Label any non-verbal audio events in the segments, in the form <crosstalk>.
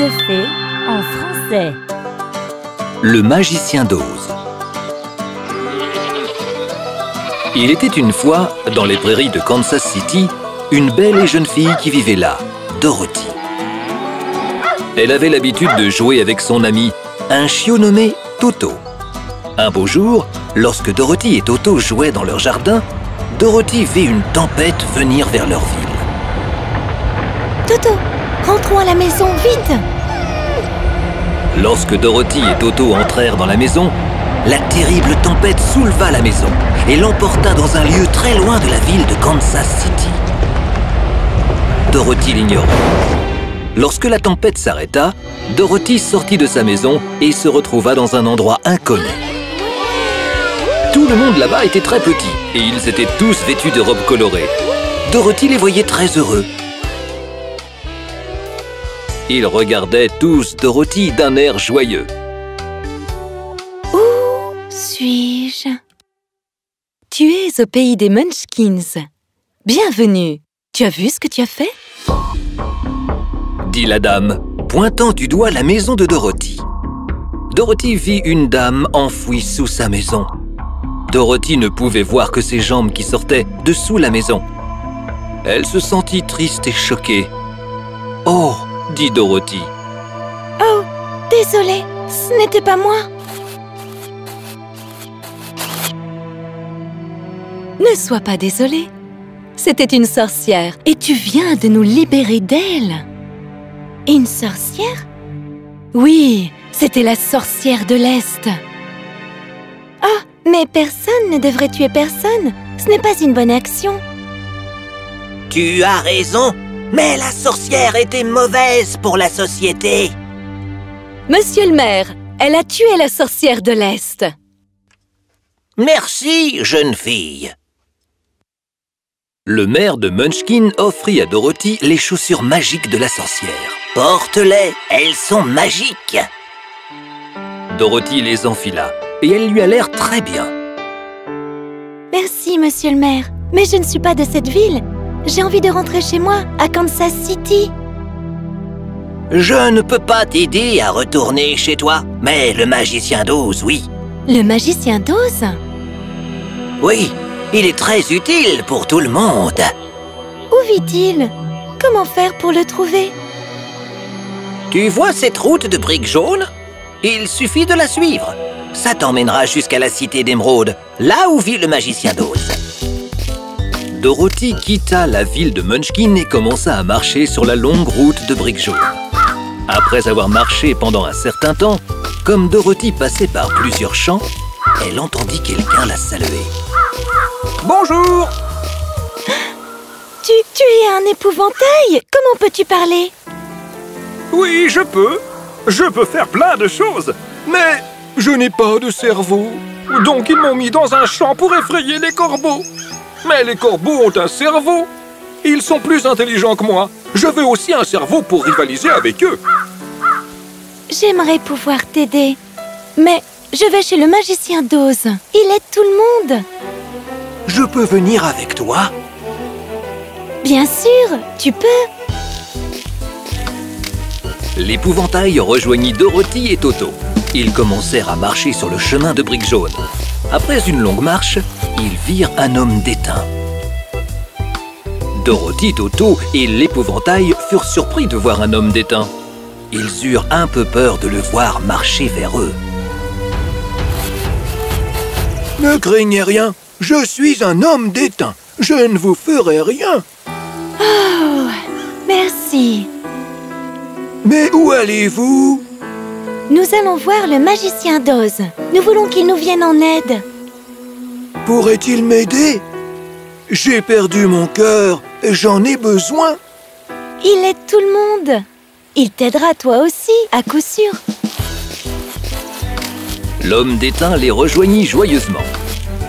de fées en français. Le magicien d'Oz. Il était une fois, dans les prairies de Kansas City, une belle et jeune fille qui vivait là, Dorothy. Elle avait l'habitude de jouer avec son ami, un chiot nommé Toto. Un beau jour, lorsque Dorothy et Toto jouaient dans leur jardin, Dorothy vit une tempête venir vers leur ville. Toto, rentrons à la maison, vite Lorsque Dorothy et Toto entrèrent dans la maison, la terrible tempête souleva la maison et l'emporta dans un lieu très loin de la ville de Kansas City. Dorothy l'ignorait. Lorsque la tempête s'arrêta, Dorothy sortit de sa maison et se retrouva dans un endroit inconnu. Tout le monde là-bas était très petit et ils étaient tous vêtus de robes colorées. Dorothy les voyait très heureux. Ils regardaient tous Dorothy d'un air joyeux. Où suis-je? Tu es au pays des Munchkins. Bienvenue. Tu as vu ce que tu as fait? Dit la dame, pointant du doigt la maison de Dorothy. Dorothy vit une dame enfouie sous sa maison. Dorothy ne pouvait voir que ses jambes qui sortaient de sous la maison. Elle se sentit triste et choquée. « Oh !» Dit Dorothy. « Oh, désolée, ce n'était pas moi !» Ne sois pas désolée. C'était une sorcière et tu viens de nous libérer d'elle. Une sorcière? Oui, c'était la sorcière de l'Est. Ah, mais personne ne devrait tuer personne. Ce n'est pas une bonne action. Tu as raison, mais la sorcière était mauvaise pour la société. Monsieur le maire, elle a tué la sorcière de l'Est. Merci, jeune fille. Le maire de Munchkin offrit à Dorothy les chaussures magiques de la sorcière. Porte-les, elles sont magiques Dorothy les enfila, et elle lui a l'air très bien. Merci, monsieur le maire, mais je ne suis pas de cette ville. J'ai envie de rentrer chez moi, à Kansas City. Je ne peux pas t'aider à retourner chez toi, mais le magicien d'Oz, oui. Le magicien d'Oz? Oui, il est très utile pour tout le monde. Où vit-il? Comment faire pour le trouver? Tu vois cette route de briques jaunes? Il suffit de la suivre. Ça t'emmènera jusqu'à la cité d'Émeraude, là où vit le magicien d'Oz. Dorothy quitta la ville de Munchkin et commença à marcher sur la longue route de briques jaunes. Après avoir marché pendant un certain temps, comme Dorothy passait par plusieurs champs, elle entendit quelqu'un la saluer. Bonjour Tu, tu es un épouvantail Comment peux-tu parler? Oui, je peux. Je peux faire plein de choses. Mais je n'ai pas de cerveau. Donc ils m'ont mis dans un champ pour effrayer les corbeaux. Mais les corbeaux ont un cerveau. Ils sont plus intelligents que moi. Je veux aussi un cerveau pour rivaliser avec eux. J'aimerais pouvoir t'aider. Mais je vais chez le magicien d'Oz. Il aide tout le monde. Je peux venir avec toi? Bien sûr, tu peux. L'épouvantail rejoignit Dorothy et Toto. Ils commencèrent à marcher sur le chemin de briques jaunes. Après une longue marche, ils virent un homme déteint. Dorothy, Toto et l'épouvantail furent surpris de voir un homme déteint. Ils eurent un peu peur de le voir marcher vers eux. Ne craignez rien, je suis un homme déteint. Je ne vous ferai rien. Oh, merci. Mais où allez-vous? Nous allons voir le magicien d'Oz. Nous voulons qu'il nous vienne en aide. Pourrait-il m'aider? J'ai perdu mon cœur et j'en ai besoin. Il aide tout le monde. Il t'aidera toi aussi, à coup sûr. L'homme d'étain les rejoignit joyeusement.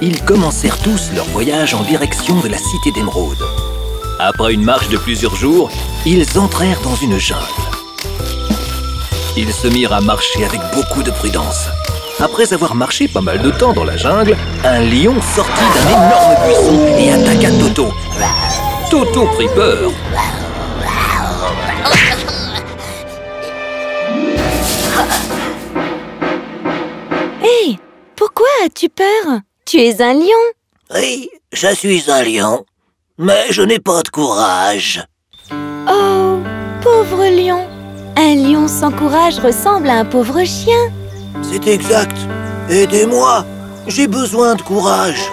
Ils commencèrent tous leur voyage en direction de la cité d'Émeraude. Après une marche de plusieurs jours, ils entrèrent dans une jungle. Ils se mirent à marcher avec beaucoup de prudence. Après avoir marché pas mal de temps dans la jungle, un lion sortit d'un énorme buisson et attaqua Toto. Toto prit peur. Hé Pourquoi as-tu peur? Tu es un lion Oui, je suis un lion, mais je n'ai pas de courage. Oh, pauvre lion Un lion sans courage ressemble à un pauvre chien c'est exact. Aidez-moi. J'ai besoin de courage.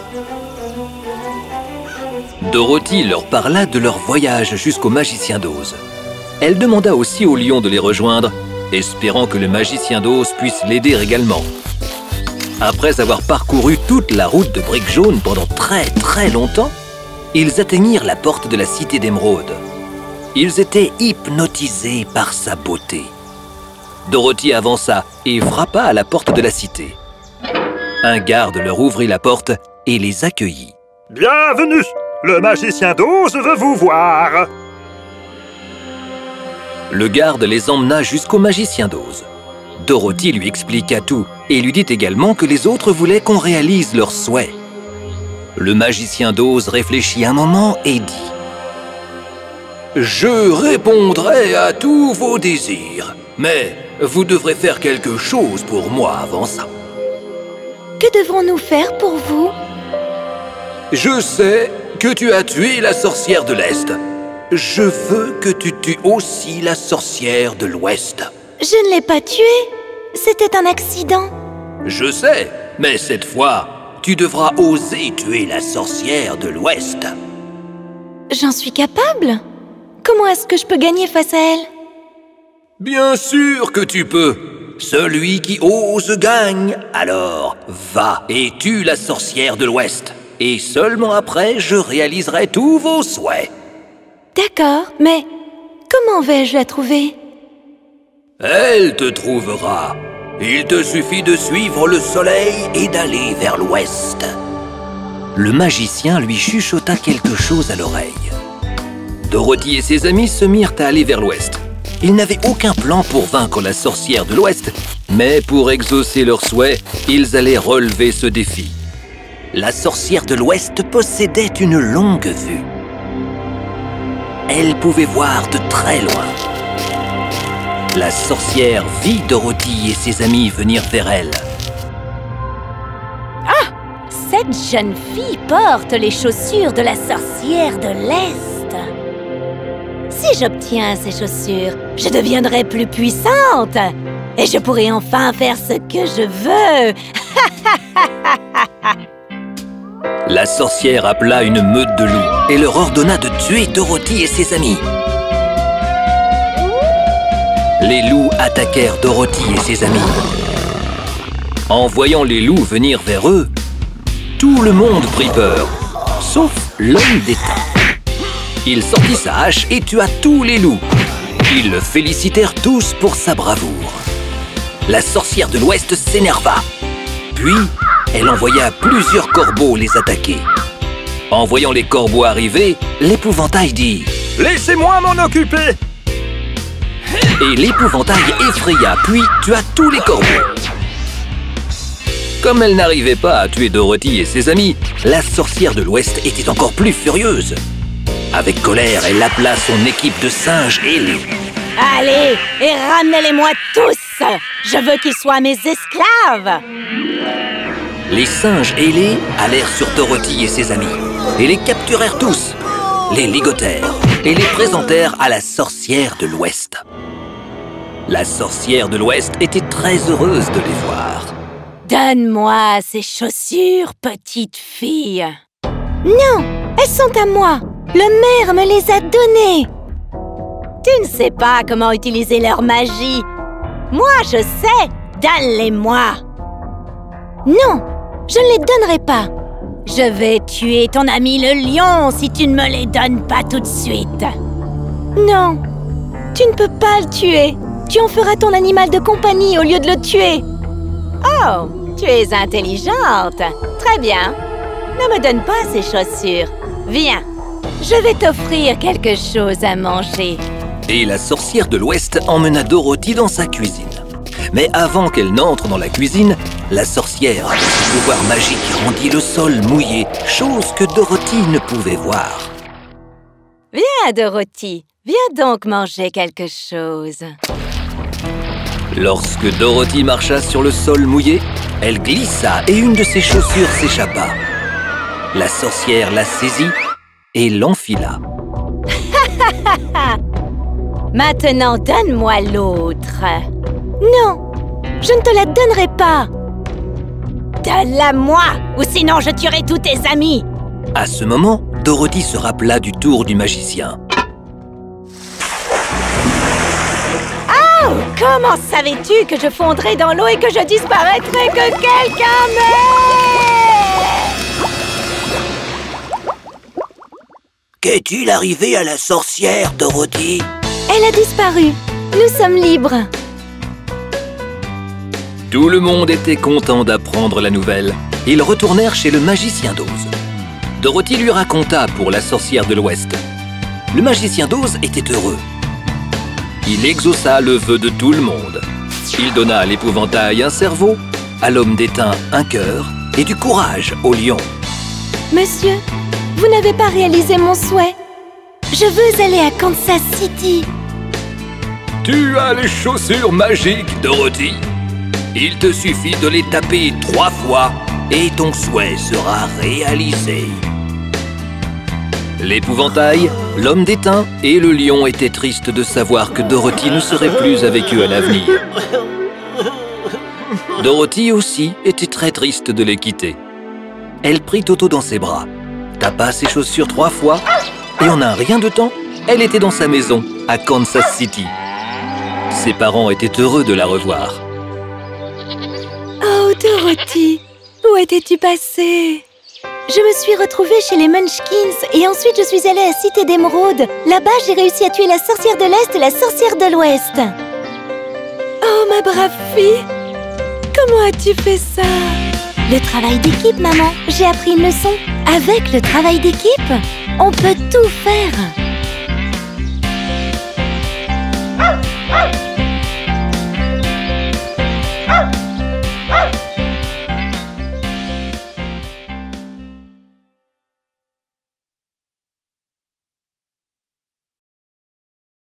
Dorothy leur parla de leur voyage jusqu'au magicien d'Oz. Elle demanda aussi au lion de les rejoindre, espérant que le magicien d'Oz puisse l'aider également. Après avoir parcouru toute la route de Brique Jaune pendant très très longtemps, ils atteignirent la porte de la cité d'Émeraude. Ils étaient hypnotisés par sa beauté. Dorothy avança et frappa à la porte de la cité. Un garde leur ouvrit la porte et les accueillit. Bienvenue Le magicien d'Oz veut vous voir Le garde les emmena jusqu'au magicien d'Oz. Dorothy lui expliqua tout et lui dit également que les autres voulaient qu'on réalise leurs souhaits. Le magicien d'Oz réfléchit un moment et dit « Je répondrai à tous vos désirs, mais vous devrez faire quelque chose pour moi avant ça. » Que devrons-nous faire pour vous? Je sais que tu as tué la sorcière de l'Est. Je veux que tu tues aussi la sorcière de l'Ouest. Je ne l'ai pas tué C'était un accident Je sais, mais cette fois, tu devras oser tuer la sorcière de l'Ouest. J'en suis capable Comment est-ce que je peux gagner face à elle? Bien sûr que tu peux. Celui qui ose gagne. Alors, va et tue la sorcière de l'Ouest. Et seulement après, je réaliserai tous vos souhaits. D'accord, mais comment vais-je la trouver? Elle te trouvera. Il te suffit de suivre le soleil et d'aller vers l'ouest. Le magicien lui chuchota quelque chose à l'oreille. Dorothy et ses amis se mirent à aller vers l'ouest. Ils n'avaient aucun plan pour vaincre la sorcière de l'ouest, mais pour exaucer leurs souhaits, ils allaient relever ce défi. La sorcière de l'ouest possédait une longue vue. Elle pouvait voir de très loin. La sorcière vit Dorothy et ses amis venir vers elle. Cette jeune fille porte les chaussures de la sorcière de l'Est. Si j'obtiens ces chaussures, je deviendrai plus puissante et je pourrai enfin faire ce que je veux. <laughs> La sorcière appela une meute de loups et leur ordonna de tuer Dorothy et ses amis. Les loups attaquèrent Dorothy et ses amis. En voyant les loups venir vers eux, tout le monde prit peur, sauf l'homme d'État. Il sortit sa hache et tua tous les loups. Ils le félicitèrent tous pour sa bravoure. La sorcière de l'Ouest s'énerva. Puis, elle envoya plusieurs corbeaux les attaquer. En voyant les corbeaux arriver, l'épouvantail dit Laissez-moi m'en occuper et l'épouvantail effraya puis tua tous les corbeaux. Comme elle n'arrivait pas à tuer Dorothy et ses amis, la sorcière de l'Ouest était encore plus furieuse. Avec colère, elle appela son équipe de singes ailés. Allez, et ramenez-les-moi tous Je veux qu'ils soient mes esclaves Les singes ailés allèrent sur Dorothy et ses amis et les capturèrent tous, les ligotèrent et les présentèrent à la sorcière de l'Ouest. La sorcière de l'Ouest était très heureuse de les voir. Donne-moi ces chaussures, petite fille Non Elles sont à moi Le maire me les a données Tu ne sais pas comment utiliser leur magie. Moi, je sais. Donne-les-moi Non Je ne les donnerai pas. Je vais tuer ton ami le lion si tu ne me les donnes pas tout de suite. Non Tu ne peux pas le tuer. Tu en feras ton animal de compagnie au lieu de le tuer. Oh, tu es intelligente. Très bien. Ne me donne pas ces chaussures. Viens, je vais t'offrir quelque chose à manger Et la sorcière de l'Ouest emmena Dorothy dans sa cuisine. Mais avant qu'elle n'entre dans la cuisine, la sorcière, avec son pouvoir magique, rendit le sol mouillé, chose que Dorothy ne pouvait voir. Viens, Dorothy Viens donc manger quelque chose Lorsque Dorothy marcha sur le sol mouillé, elle glissa et une de ses chaussures s'échappa. La sorcière la saisit et l'enfila. <laughs> Maintenant, donne-moi l'autre. Non, je ne te la donnerai pas. Donne-la moi, ou sinon je tuerai tous tes amis. À ce moment, Dorothy se rappela du tour du magicien. Oh, comment savais-tu que je fondrais dans l'eau et que je disparaîtrais que quelqu'un m'aide Qu'est-il arrivé à la sorcière, Dorothy? Elle a disparu. Nous sommes libres. Tout le monde était content d'apprendre la nouvelle. Ils retournèrent chez le magicien d'Oz. Dorothy lui raconta pour la sorcière de l'Ouest. Le magicien d'Oz était heureux. Il exauça le vœu de tout le monde. Il donna à l'épouvantail un cerveau, à l'homme d'étain un cœur et du courage au lion. Monsieur, vous n'avez pas réalisé mon souhait. Je veux aller à Kansas City. Tu as les chaussures magiques, Dorothy. Il te suffit de les taper trois fois et ton souhait sera réalisé. L'épouvantail, l'homme d'étain et le lion étaient tristes de savoir que Dorothy ne serait plus avec eux à l'avenir. Dorothy aussi était très triste de les quitter. Elle prit Toto dans ses bras, tapa ses chaussures trois fois et en un rien de temps, elle était dans sa maison à Kansas City. Ses parents étaient heureux de la revoir. Oh, Dorothy, où étais-tu passée Je me suis retrouvée chez les Munchkins et ensuite je suis allée à Cité d'Émeraude. Là-bas, j'ai réussi à tuer la sorcière de l'Est et la sorcière de l'Ouest. Oh, ma brave fille Comment as-tu fait ça? Le travail d'équipe, maman. J'ai appris une leçon. Avec le travail d'équipe, on peut tout faire.